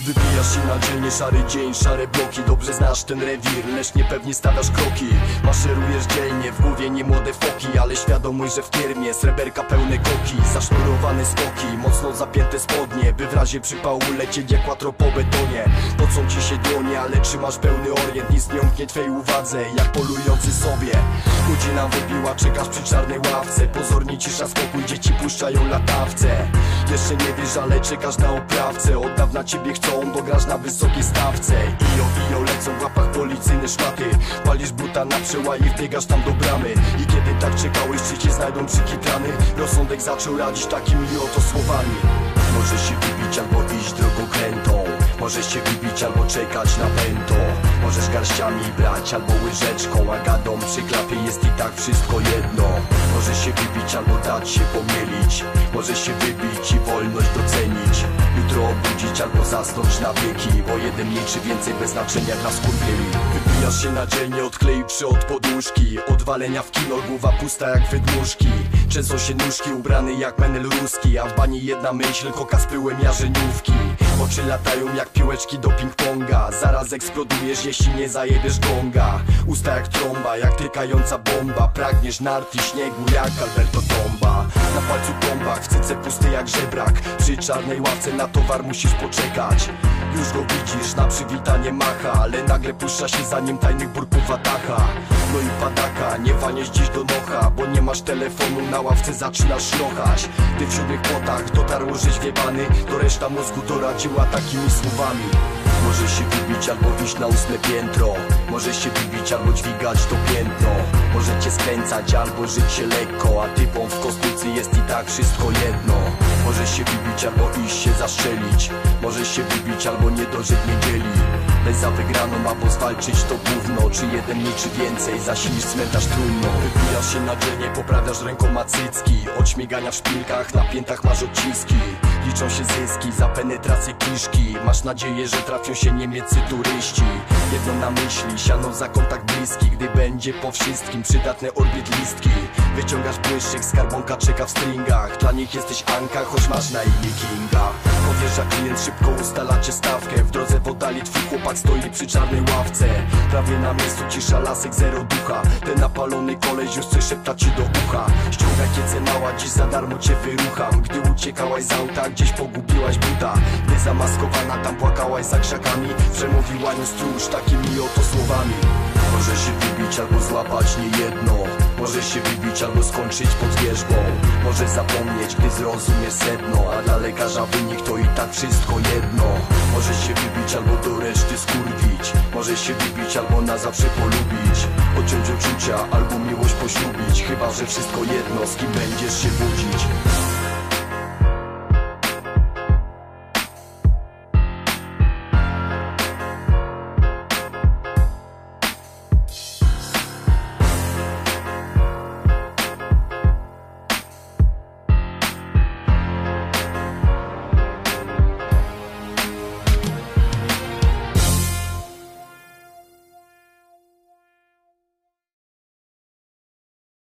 Wybijasz się na dzielnie, szary dzień, szare bloki. Dobrze znasz ten rewir, lecz niepewnie stawiasz kroki. Maszerujesz dzielnie, w głowie nie młode foki Ale świadomość, że w kiermie sreberka pełne koki. Zasznurowane skoki, mocno zapięte spodnie By w razie przypału lecieć jak łatro po betonie. Pocą ci się dłonie, ale trzymasz pełny orient. Nic nie umknie twej uwadze, jak polujący sobie. Godzina wybiła, czekasz przy czarnej ławce. Pozornie cisza spokój, dzieci puszczają latawce Jeszcze nie wiesz, ale czekasz na oprawcę. Od dawna ciebie chcą, dograsz na wysokiej stawce. Ijo, ijo, lecą w łapach policyjne szmaty. Palisz buta na przełaj i wbiegasz tam do bramy. I kiedy tak czekałeś, czy cię znajdą przykitrany? Rozsądek zaczął radzić takimi oto słowami. Możesz się wybić albo iść drogą krętą Możesz się wybić albo czekać na pęto. Możesz garściami brać albo łyżeczką A gadą przy klapie jest i tak wszystko jedno. Możesz się wybić albo dać się pomielić. Możesz się wybić i wolność docenić. Jutro obudzić albo zasnąć na wieki Bo jeden mniej czy więcej bez znaczenia dla skurwieli. Wybijasz się na dzielnie, odklei przy od poduszki. Odwalenia w kino, głowa pusta jak wydmuszki Często się nóżki ubrany jak menel ruski. A w bani jedna myśl, koka z pyłem jarzeniówki Oczy latają jak piłeczki do ping-ponga. Zaraz eksplodujesz, jeśli nie zajebiesz gonga. Usta jak trąba, jak tykająca bomba. Pragniesz narty śniegu jak Alberto Tomba. Na palcu bombach, w cyce pusty jak żebrak. Przy czarnej ławce na towar musisz poczekać. Już go widzisz, na przywitanie macha Ale nagle puszcza się za nim tajnych burków atacha No i padaka, nie waniesz dziś do nocha Bo nie masz telefonu, na ławce zaczynasz szlochać Ty w siódmych potach dotarło, żeś wiebany To reszta mózgu doradziła takimi słowami. Możesz się wybić albo iść na ósme piętro. Możesz się wybić albo dźwigać to piętno. Możecie skręcać albo żyć się lekko A typom w kostnicy jest i tak wszystko jedno. Możesz się wybić albo iść się zaszczelić Możesz się wybić albo nie dożyć niedzieli Lecz za wygraną albo zwalczyć to gówno. Czy jeden mniej czy więcej, zasilisz cmentarz trudno Wybijasz się na dzielnie, poprawiasz rękoma cycki. Od śmigania w szpilkach, na piętach masz odciski. Liczą się zyski za penetrację kiszki. Masz nadzieję, że trafią się niemieccy turyści. Jedno na myśli, siano za kontakt bliski. Gdy będzie po wszystkim przydatne orbit listki. Wyciągasz błyszczyk, skarbonka czeka w stringach. Dla nich jesteś Anka, choć masz na imię Kinga Powierza klient, szybko ustalacie stawkę. W drodze w oddali twój chłopak stoi przy czarnej ławce. Prawie na miejscu cisza, lasek, zero ducha. Ten napalony koleś już coś szepta ci do ucha. Ściągaj kiece mała, dziś za darmo cię wyrucham. Gdy uciekałaś z auta, gdzieś pogubiłaś buta. Gdy zamaskowana tam płakałaś za krzakami. Przemówiła nią stróż takimi oto słowami. Możesz się albo złapać niejedno. Możesz się wybić albo skończyć pod wierzbą. Możesz zapomnieć, gdy zrozumiesz sedno A dla lekarza wynik to i tak wszystko jedno. Możesz się wybić albo do reszty skurwić. Możesz się wybić albo na zawsze polubić. Odciąć uczucia albo miłość poślubić. Chyba, że wszystko jedno, z kim będziesz się budzić